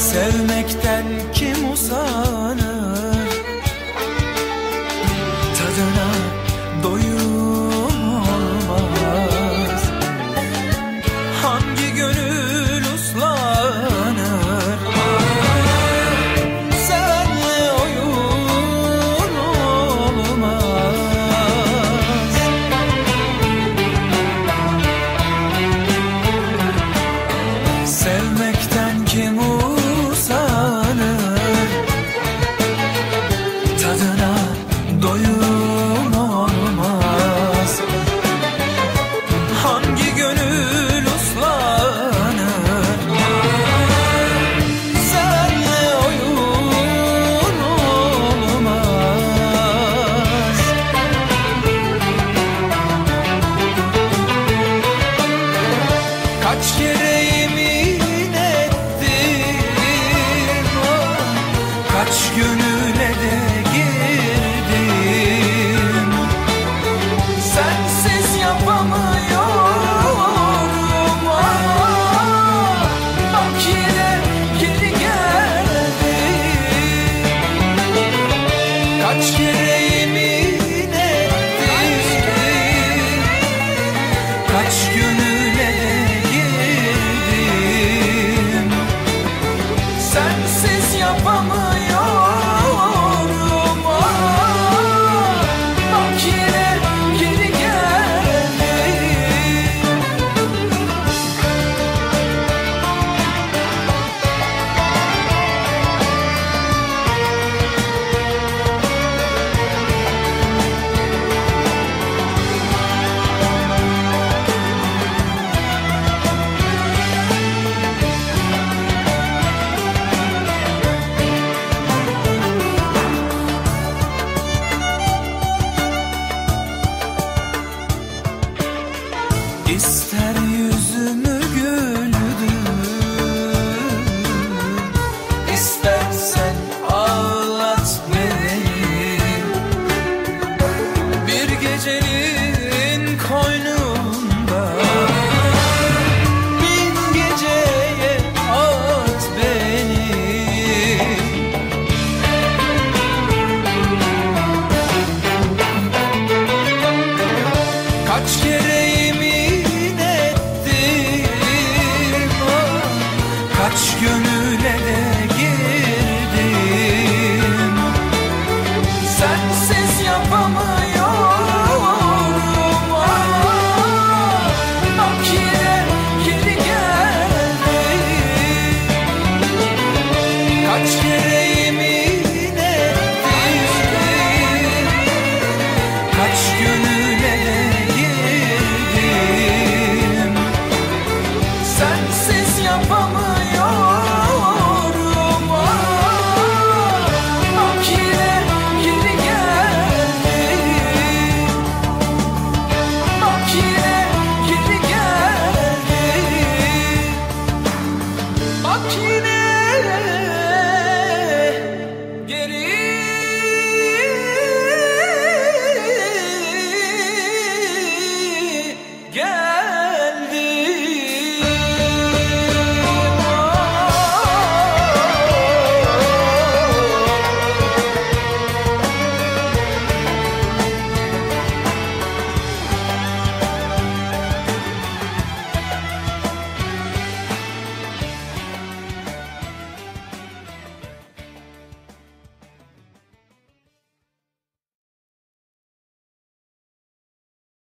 Sevmekten kim usanır? Tadına doyum olmaz Hangi gönül uslanır? Sevenle oyun olmaz. Sevmekten touched you. ister